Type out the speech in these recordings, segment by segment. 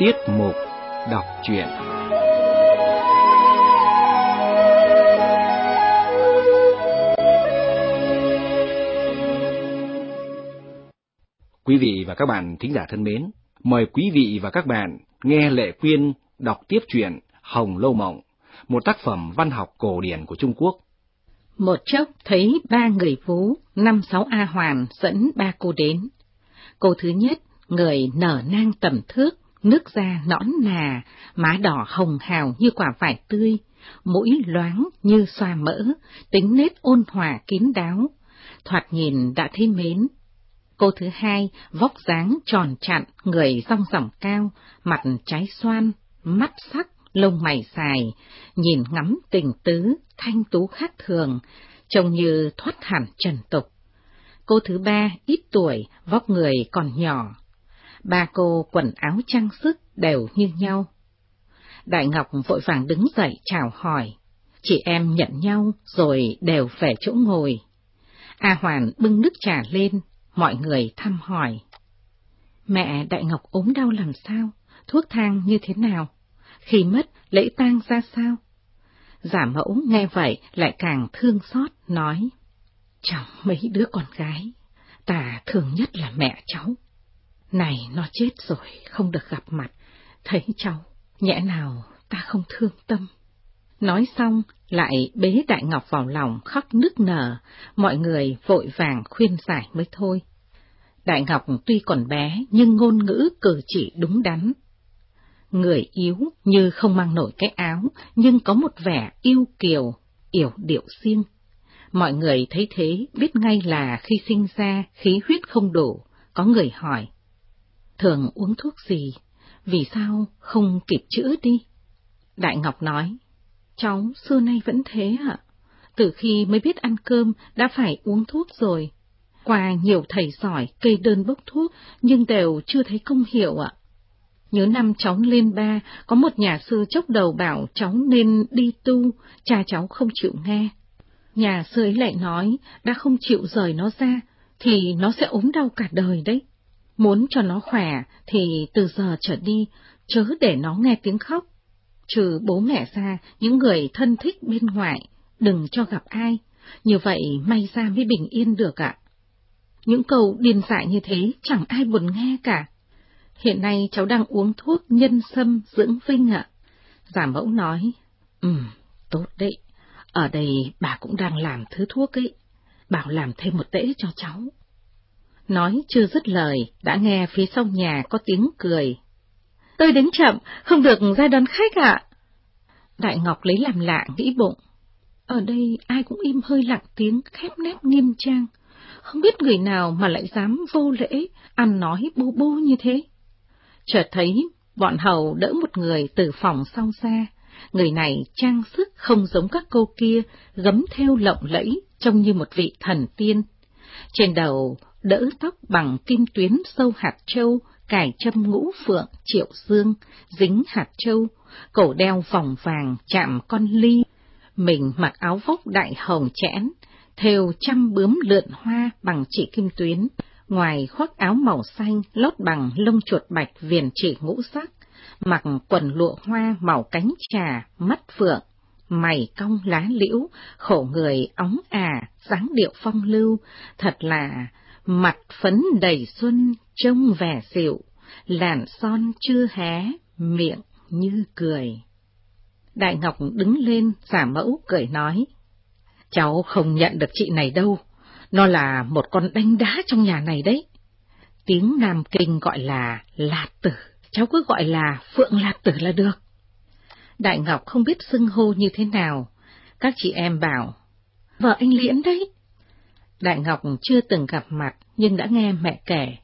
Tiết mục đọc truyện Quý vị và các bạn thính giả thân mến, mời quý vị và các bạn nghe Lệ Quyên đọc tiếp truyện Hồng Lâu Mộng, một tác phẩm văn học cổ điển của Trung Quốc. Một chốc thấy ba người vú, năm sáu A Hoàn dẫn ba cô đến. Cô thứ nhất, người nở nang tầm thước, nước da nõn nà, má đỏ hồng hào như quả vải tươi, mũi loáng như xoa mỡ, tính nết ôn hòa kín đáo, thoạt nhìn đã thấy mến. Cô thứ hai, vóc dáng tròn chặn, người rong ròng cao, mặt trái xoan, mắt sắc, lông mày dài, nhìn ngắm tình tứ, thanh tú khác thường, trông như thoát hẳn trần tục. Cô thứ ba, ít tuổi, vóc người còn nhỏ. Ba cô quần áo trang sức đều như nhau. Đại Ngọc vội vàng đứng dậy chào hỏi. Chị em nhận nhau rồi đều về chỗ ngồi. A Hoàn bưng nước trà lên, mọi người thăm hỏi. Mẹ Đại Ngọc ốm đau làm sao? Thuốc thang như thế nào? Khi mất, lễ tang ra sao? Giả mẫu nghe vậy lại càng thương xót, nói. Chẳng mấy đứa con gái, ta thường nhất là mẹ cháu. Này nó chết rồi, không được gặp mặt, thấy cháu, nhẽ nào ta không thương tâm. Nói xong, lại bế Đại Ngọc vào lòng khóc nức nở, mọi người vội vàng khuyên giải mới thôi. Đại Ngọc tuy còn bé nhưng ngôn ngữ cử chỉ đúng đắn. Người yếu như không mang nổi cái áo, nhưng có một vẻ yêu kiều, yểu điệu riêng. Mọi người thấy thế biết ngay là khi sinh ra khí huyết không đủ, có người hỏi. Thường uống thuốc gì? Vì sao không kịp chữa đi? Đại Ngọc nói, cháu xưa nay vẫn thế ạ. Từ khi mới biết ăn cơm đã phải uống thuốc rồi. Qua nhiều thầy giỏi cây đơn bốc thuốc nhưng đều chưa thấy công hiệu ạ. Nhớ năm cháu lên ba, có một nhà sư chốc đầu bảo cháu nên đi tu, cha cháu không chịu nghe. Nhà sư ấy lại nói, đã không chịu rời nó ra, thì nó sẽ ốm đau cả đời đấy. Muốn cho nó khỏe thì từ giờ trở đi, chớ để nó nghe tiếng khóc. Trừ bố mẹ ra, những người thân thích bên ngoài, đừng cho gặp ai. Như vậy may ra mới bình yên được ạ. Những câu điên dại như thế chẳng ai buồn nghe cả. Hiện nay cháu đang uống thuốc nhân sâm dưỡng vinh ạ. Giả mẫu nói, Ừm, tốt đấy. Ở đây bà cũng đang làm thứ thuốc ấy. Bảo làm thêm một tễ cho cháu. Nói chưa dứt lời, đã nghe phía sau nhà có tiếng cười. Tôi đến chậm, không được ra đón khách ạ. Đại Ngọc lấy làm lạ nghĩ bụng. Ở đây ai cũng im hơi lặng tiếng, khép nép nghiêm trang. Không biết người nào mà lại dám vô lễ, ăn nói bô bô như thế. Chợt thấy bọn hầu đỡ một người từ phòng sau ra. Người này trang sức không giống các cô kia, gấm theo lộng lẫy, trông như một vị thần tiên. Trên đầu đỡ tóc bằng kim tuyến sâu hạt châu, cài châm ngũ phượng, triệu dương, dính hạt châu, cổ đeo vòng vàng chạm con ly. Mình mặc áo vóc đại hồng chẽn, thêu trăm bướm lượn hoa bằng chỉ kim tuyến, ngoài khoác áo màu xanh lót bằng lông chuột bạch viền chỉ ngũ sắc, mặc quần lụa hoa màu cánh trà, mắt phượng, mày cong lá liễu, khổ người óng à, dáng điệu phong lưu, thật là mặt phấn đầy xuân, trông vẻ dịu, làn son chưa hé, miệng như cười. Đại Ngọc đứng lên, giả mẫu cười nói, cháu không nhận được chị này đâu, nó là một con đánh đá trong nhà này đấy. Tiếng Nam Kinh gọi là Lạt Tử, cháu cứ gọi là Phượng Lạt Tử là được. Đại Ngọc không biết xưng hô như thế nào, các chị em bảo, vợ anh Liễn đấy. Đại Ngọc chưa từng gặp mặt nhưng đã nghe mẹ kể,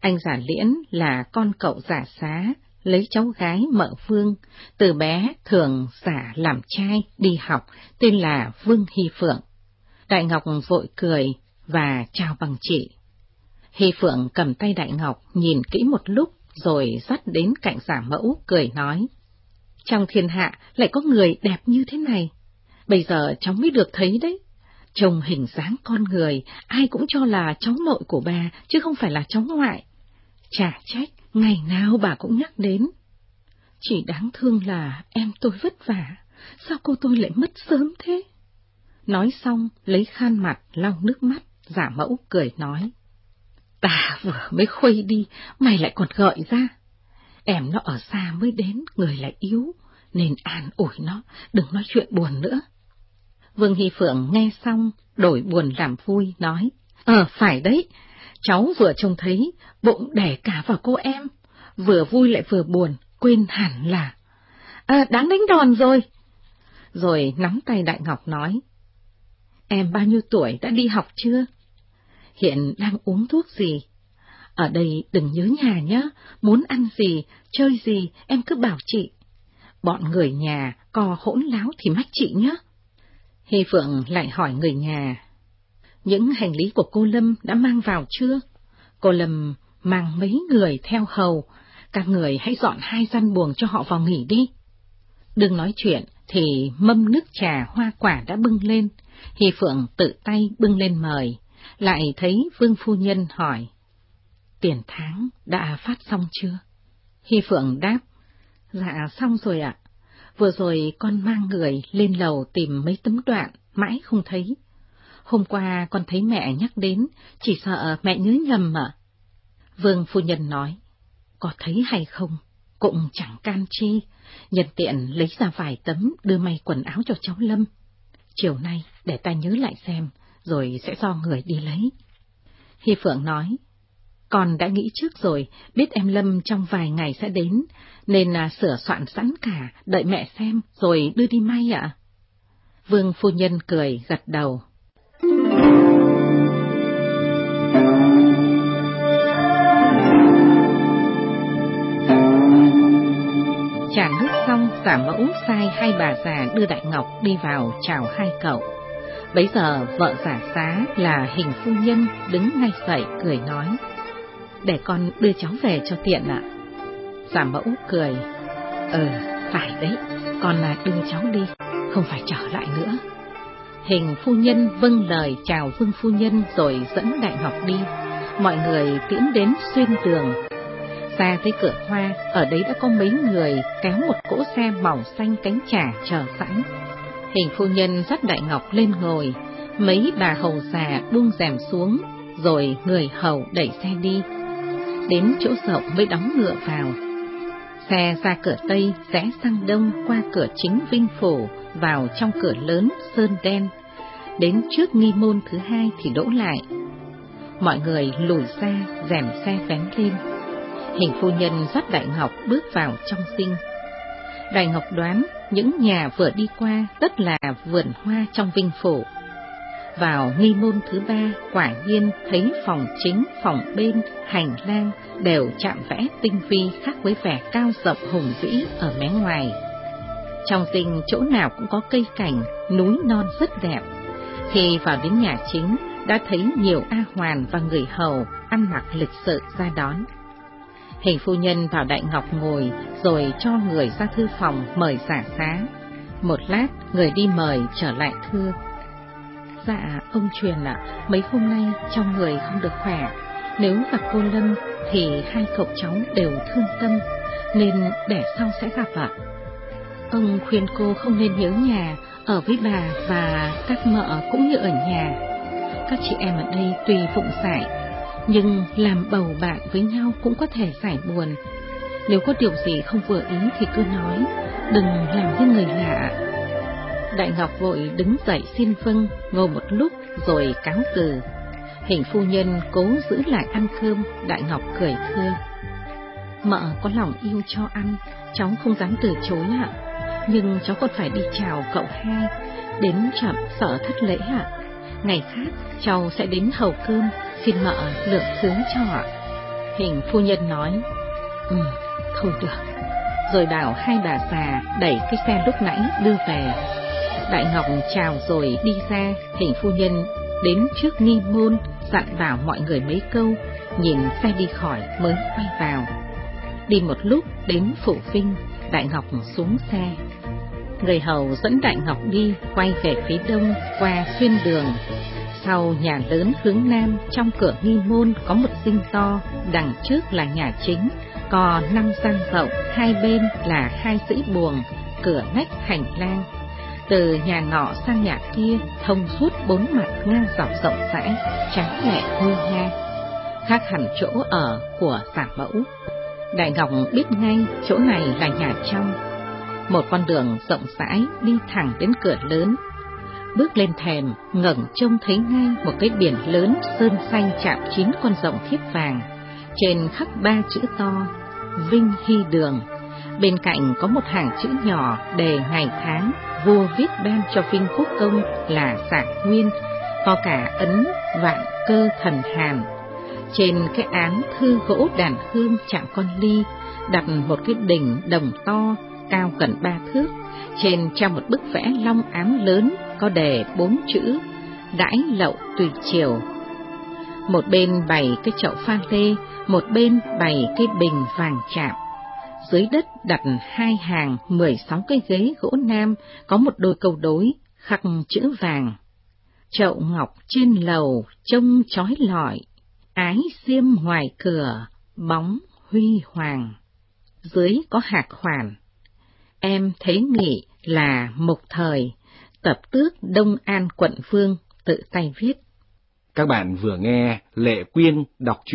anh giả Liễn là con cậu giả xá, lấy cháu gái mợ Vương, từ bé thường giả làm trai đi học, tên là Vương Hy Phượng. Đại Ngọc vội cười và chào bằng chị. Hy Phượng cầm tay Đại Ngọc nhìn kỹ một lúc rồi dắt đến cạnh giả mẫu cười nói. Trong thiên hạ lại có người đẹp như thế này, bây giờ cháu mới được thấy đấy. Trông hình dáng con người, ai cũng cho là cháu nội của bà, chứ không phải là cháu ngoại. Chả trách, ngày nào bà cũng nhắc đến. Chỉ đáng thương là em tôi vất vả, sao cô tôi lại mất sớm thế? Nói xong, lấy khăn mặt lau nước mắt, giả mẫu cười nói. Ta vừa mới khuây đi, mày lại còn gợi ra. Em nó ở xa mới đến, người lại yếu, nên an ủi nó, đừng nói chuyện buồn nữa. Vương Hy Phượng nghe xong, đổi buồn làm vui, nói. Ờ, phải đấy, cháu vừa trông thấy, bụng đẻ cả vào cô em, vừa vui lại vừa buồn, quên hẳn là... À, đáng đánh đòn rồi. Rồi nắm tay Đại Ngọc nói. Em bao nhiêu tuổi đã đi học chưa? Hiện đang uống thuốc gì? Ở đây đừng nhớ nhà nhé, muốn ăn gì, chơi gì, em cứ bảo chị. Bọn người nhà co hỗn láo thì mách chị nhé. Hy Phượng lại hỏi người nhà. Những hành lý của cô Lâm đã mang vào chưa? Cô Lâm mang mấy người theo hầu, các người hãy dọn hai gian buồng cho họ vào nghỉ đi. Đừng nói chuyện, thì mâm nước trà hoa quả đã bưng lên, Hy Phượng tự tay bưng lên mời, lại thấy Vương Phu Nhân hỏi. Tiền tháng đã phát xong chưa? Hy Phượng đáp, dạ xong rồi ạ. Vừa rồi con mang người lên lầu tìm mấy tấm đoạn, mãi không thấy. Hôm qua con thấy mẹ nhắc đến, chỉ sợ mẹ nhớ nhầm ạ. Vương Phu Nhân nói, có thấy hay không, cũng chẳng can chi, nhân tiện lấy ra vài tấm đưa may quần áo cho cháu Lâm. Chiều nay để ta nhớ lại xem, rồi sẽ do người đi lấy. Hy Phượng nói, con đã nghĩ trước rồi, biết em Lâm trong vài ngày sẽ đến, nên là sửa soạn sẵn cả, đợi mẹ xem, rồi đưa đi may ạ. Vương phu nhân cười, gật đầu. Trả nước xong, giả mẫu sai hai bà già đưa Đại Ngọc đi vào chào hai cậu. Bấy giờ vợ giả xá là hình phu nhân đứng ngay dậy cười nói. Để con đưa cháu về cho tiện ạ. Giả mẫu cười. ờ phải đấy, con là đưa cháu đi, không phải trở lại nữa. Hình phu nhân vâng lời chào vương phu nhân rồi dẫn Đại Ngọc đi. Mọi người tiễn đến xuyên tường Ra tới cửa hoa, ở đấy đã có mấy người kéo một cỗ xe màu xanh cánh trà chờ sẵn. Hình phu nhân dắt Đại Ngọc lên ngồi, mấy bà hầu già buông rèm xuống, rồi người hầu đẩy xe đi. Đến chỗ rộng mới đóng ngựa vào. Xe ra cửa Tây, rẽ sang Đông qua cửa chính Vinh phổ vào trong cửa lớn Sơn Đen. Đến trước nghi môn thứ hai thì đỗ lại. Mọi người lùi ra, rèm xe vén lên. Hình phu nhân dắt Đại Ngọc bước vào trong sinh. Đại Ngọc đoán những nhà vừa đi qua tất là vườn hoa trong vinh phổ. Vào nghi môn thứ ba, quả nhiên thấy phòng chính, phòng bên, hành lang đều chạm vẽ tinh vi khác với vẻ cao rộng hùng vĩ ở mé ngoài. Trong tình chỗ nào cũng có cây cảnh, núi non rất đẹp. Khi vào đến nhà chính, đã thấy nhiều A Hoàn và người hầu ăn mặc lịch sự ra đón. Hình phu nhân vào Đại Ngọc ngồi, rồi cho người ra thư phòng mời giả xá. Một lát, người đi mời trở lại thưa. Dạ, ông truyền ạ, mấy hôm nay trong người không được khỏe. Nếu gặp cô Lâm thì hai cậu cháu đều thương tâm, nên để sau sẽ gặp ạ. Ông khuyên cô không nên nhớ nhà, ở với bà và các mợ cũng như ở nhà. Các chị em ở đây tùy phụng giải, nhưng làm bầu bạn với nhau cũng có thể giải buồn. Nếu có điều gì không vừa ý thì cứ nói, đừng làm như người lạ. Đại Ngọc vội đứng dậy xin vâng, ngồi một lúc rồi cáo từ. Hình phu nhân cố giữ lại ăn cơm, Đại Ngọc cười thưa. Mợ có lòng yêu cho ăn, cháu không dám từ chối ạ. Nhưng cháu còn phải đi chào cậu hai, đến chậm sợ thất lễ ạ. Ngày khác cháu sẽ đến hầu cơm, xin mợ lượng sướng cho ạ. Hình phu nhân nói, Ừ, thôi được. Rồi đảo hai bà già đẩy cái xe lúc nãy đưa về. Đại Ngọc chào rồi đi ra, hình phu nhân đến trước nghi môn, dặn bảo mọi người mấy câu, nhìn xe đi khỏi mới quay vào. Đi một lúc đến Phụ Vinh, Đại Ngọc xuống xe. Người hầu dẫn Đại Ngọc đi, quay về phía đông, qua xuyên đường. Sau nhà lớn hướng nam, trong cửa nghi môn có một dinh to, đằng trước là nhà chính, có năm gian rộng, hai bên là hai dãy buồng, cửa nách hành lang. Từ nhà nọ sang nhà kia thông suốt bốn mặt ngang dọc rộng rãi, trắng lệ nguy nga, khác hẳn chỗ ở của giả mẫu. Đại Ngọc biết ngay chỗ này là nhà trong. Một con đường rộng rãi đi thẳng đến cửa lớn. Bước lên thềm, ngẩng trông thấy ngay một cái biển lớn sơn xanh chạm chín con rộng thiếp vàng. Trên khắc ba chữ to, Vinh Hy Đường. Bên cạnh có một hàng chữ nhỏ đề ngày tháng, vua viết ban cho Vinh Quốc Công là sạc Nguyên, có cả ấn vạn cơ thần hàn trên cái án thư gỗ đàn hương chạm con ly, đặt một cái đỉnh đồng to, cao gần ba thước, trên treo một bức vẽ long ám lớn có đề bốn chữ đãi lậu tùy chiều. Một bên bày cái chậu pha lê, một bên bày cái bình vàng chạm. Dưới đất đặt hai hàng mười sáu cái ghế gỗ nam có một đôi câu đối khắc chữ vàng. Chậu ngọc trên lầu trông chói lọi, ái xiêm ngoài cửa, bóng huy hoàng. Dưới có hạc hoàn. Em thấy nghị là mục thời, tập tước Đông An quận Vương tự tay viết. Các bạn vừa nghe Lệ Quyên đọc truyện